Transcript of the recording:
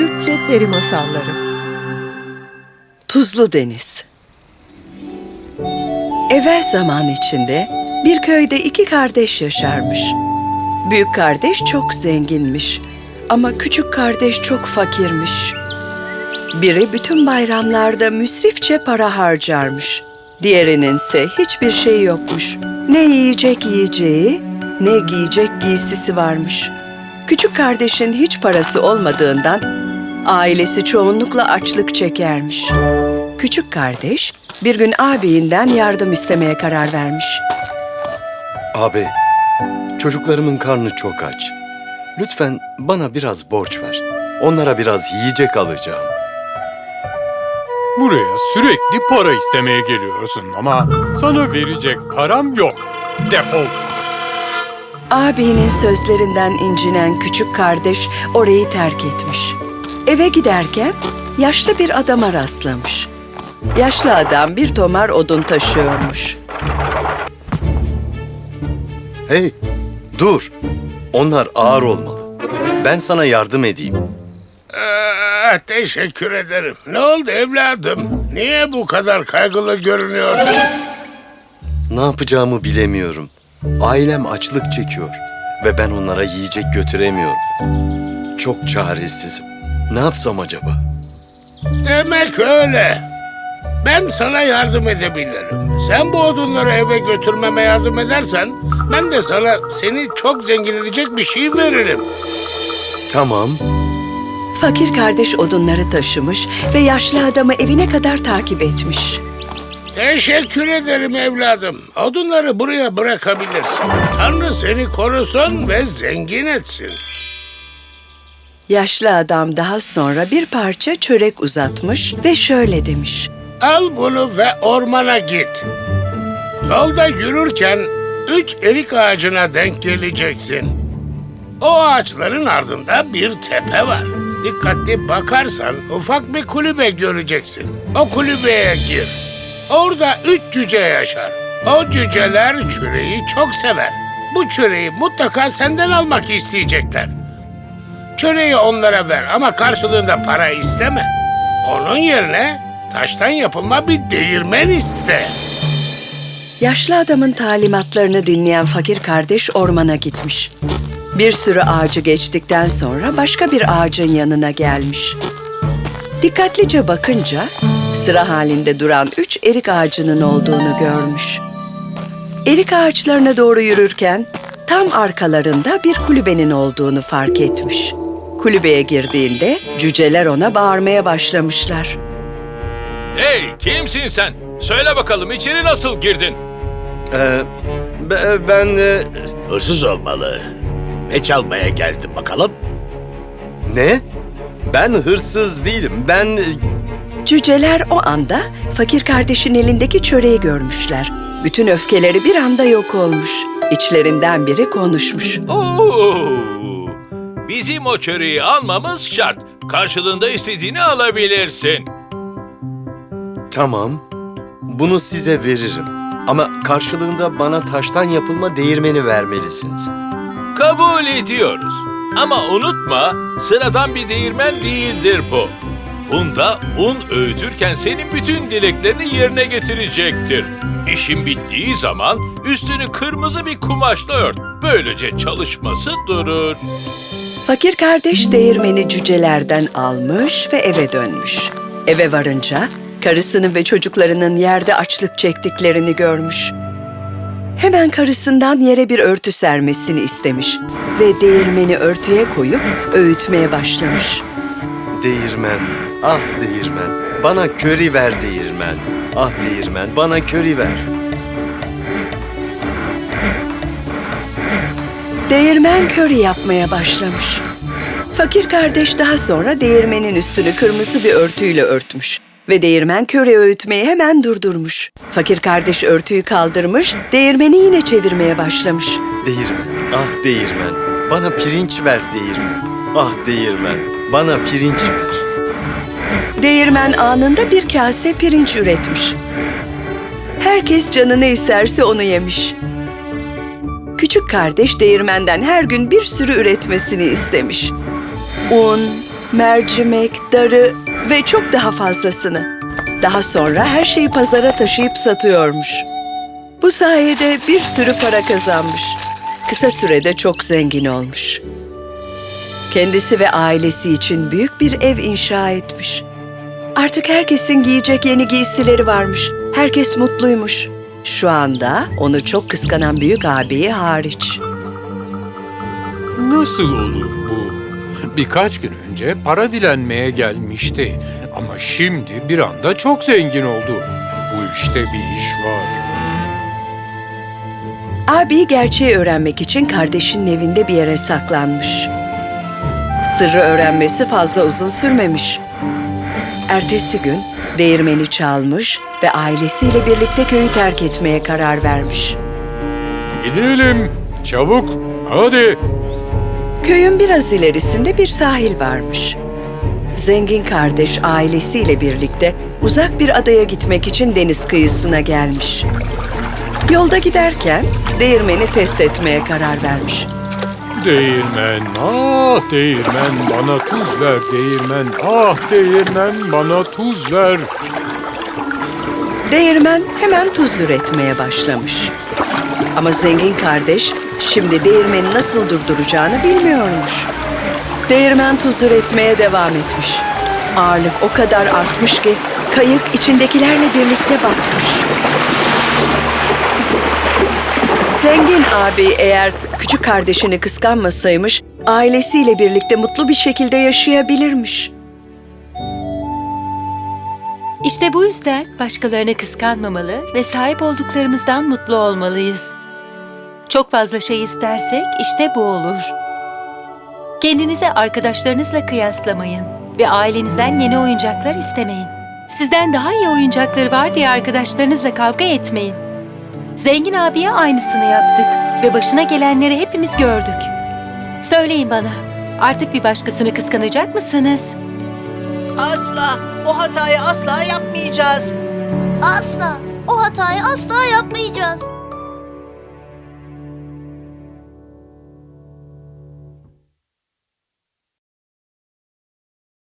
Türkçe Peri Masalları Tuzlu Deniz Evvel zaman içinde bir köyde iki kardeş yaşarmış. Büyük kardeş çok zenginmiş ama küçük kardeş çok fakirmiş. Biri bütün bayramlarda müsrifçe para harcarmış. Diğerinin ise hiçbir şey yokmuş. Ne yiyecek yiyeceği, ne giyecek giysisi varmış. Küçük kardeşin hiç parası olmadığından ailesi çoğunlukla açlık çekermiş. Küçük kardeş bir gün ağabeyinden yardım istemeye karar vermiş. Abi, çocuklarımın karnı çok aç. Lütfen bana biraz borç ver. Onlara biraz yiyecek alacağım. Buraya sürekli para istemeye geliyorsun ama sana verecek param yok. Defol. Ağabeyinin sözlerinden incinen küçük kardeş orayı terk etmiş. Eve giderken yaşlı bir adama rastlamış. Yaşlı adam bir tomar odun taşıyormuş. Hey, dur. Onlar ağır olmalı. Ben sana yardım edeyim. Aa, teşekkür ederim. Ne oldu evladım? Niye bu kadar kaygılı görünüyorsun? Ne yapacağımı bilemiyorum. Ailem açlık çekiyor ve ben onlara yiyecek götüremiyorum. Çok çaresizim. Ne yapsam acaba? Demek öyle. Ben sana yardım edebilirim. Sen bu odunları eve götürmeme yardım edersen ben de sana seni çok zengin edecek bir şey veririm. Tamam, Fakir kardeş odunları taşımış ve yaşlı adamı evine kadar takip etmiş. Teşekkür ederim evladım. Odunları buraya bırakabilirsin. Tanrı seni korusun ve zengin etsin. Yaşlı adam daha sonra bir parça çörek uzatmış ve şöyle demiş. Al bunu ve ormana git. Yolda yürürken üç erik ağacına denk geleceksin. O ağaçların ardında bir tepe var. Dikkatli bakarsan ufak bir kulübe göreceksin. O kulübeye gir. Orada üç cüce yaşar. O cüceler çöreği çok sever. Bu çöreği mutlaka senden almak isteyecekler. Çöreği onlara ver ama karşılığında para isteme. Onun yerine taştan yapılma bir değirmen iste. Yaşlı adamın talimatlarını dinleyen fakir kardeş ormana gitmiş. Bir sürü ağacı geçtikten sonra başka bir ağacın yanına gelmiş. Dikkatlice bakınca sıra halinde duran üç erik ağacının olduğunu görmüş. Erik ağaçlarına doğru yürürken tam arkalarında bir kulübenin olduğunu fark etmiş. Kulübeye girdiğinde cüceler ona bağırmaya başlamışlar. Hey kimsin sen? Söyle bakalım içeri nasıl girdin? ee, be- ben... e, Hırsız olmalı. Ne çalmaya geldin bakalım? ne? Ben hırsız değilim. Ben... e, Cüceler o anda fakir kardeşin elindeki çöreği görmüşler. Bütün öfkeleri bir anda yok olmuş. İçlerinden biri konuşmuş. Oo, bizim o çöreği almamız şart. Karşılığında istediğini alabilirsin. Tamam, bunu size veririm. Ama karşılığında bana taştan yapılma değirmeni vermelisiniz. Kabul ediyoruz. Ama unutma sıradan bir değirmen değildir bu. Bunda un öğütürken senin bütün dileklerini yerine getirecektir. İşin bittiği zaman üstünü kırmızı bir kumaşla ört. Böylece çalışması durur. Fakir kardeş değirmeni cücelerden almış ve eve dönmüş. Eve varınca karısının ve çocuklarının yerde açlık çektiklerini görmüş. Hemen karısından yere bir örtü sermesini istemiş ve değirmeni örtüye koyup öğütmeye başlamış. Değirmen, ah değirmen, bana köri ver değirmen. Ah değirmen, bana köri ver. Değirmen köri yapmaya başlamış. Fakir kardeş daha sonra değirmenin üstünü kırmızı bir örtüyle örtmüş ve değirmen köri öğütmeyi hemen durdurmuş. Fakir kardeş örtüyü kaldırmış, değirmeni yine çevirmeye başlamış. Değirmen, ah değirmen, bana pirinç ver değirmen. Ah değirmen, bana pirinç ver. Değirmen anında bir kase pirinç üretmiş. Herkes canı ne isterse onu yemiş. Küçük kardeş değirmenden her gün bir sürü üretmesini istemiş. Un, mercimek, darı ve çok daha fazlasını. Daha sonra her şeyi pazara taşıyıp satıyormuş. Bu sayede bir sürü para kazanmış. Kısa sürede çok zengin olmuş. Kendisi ve ailesi için büyük bir ev inşa etmiş. Artık herkesin giyecek yeni giysileri varmış. Herkes mutluymuş. Şu anda onu çok kıskanan büyük abiyi hariç. Nasıl olur bu? Birkaç gün önce para dilenmeye gelmişti. Ama şimdi bir anda çok zengin oldu. Bu işte bir iş var. Abi gerçeği öğrenmek için kardeşinin evinde bir yere saklanmış. Sırrı öğrenmesi fazla uzun sürmemiş. Ertesi gün değirmeni çalmış ve ailesiyle birlikte köyü terk etmeye karar vermiş. Gidelim. Çabuk. Hadi. Köyün biraz ilerisinde bir sahil varmış. Zengin kardeş ailesiyle birlikte uzak bir adaya gitmek için deniz kıyısına gelmiş. Yolda giderken değirmeni test etmeye karar vermiş. Değirmen, ah değirmen bana tuz ver değirmen, ah değirmen bana tuz ver. Değirmen hemen tuz üretmeye başlamış. Ama zengin kardeş şimdi değirmeni nasıl durduracağını bilmiyormuş. Değirmen tuz üretmeye devam etmiş. Ağırlık o kadar artmış ki kayık içindekilerle birlikte batmış. Zengin abi eğer küçük kardeşini kıskanmasaymış, ailesiyle birlikte mutlu bir şekilde yaşayabilirmiş. İşte bu yüzden başkalarını kıskanmamalı ve sahip olduklarımızdan mutlu olmalıyız. Çok fazla şey istersek işte bu olur. Kendinizi arkadaşlarınızla kıyaslamayın ve ailenizden yeni oyuncaklar istemeyin. Sizden daha iyi oyuncakları var diye arkadaşlarınızla kavga etmeyin. Zengin abiye aynısını yaptık ve başına gelenleri hepimiz gördük. Söyleyin bana, artık bir başkasını kıskanacak mısınız? Asla. O hatayı asla yapmayacağız. Asla. O hatayı asla yapmayacağız.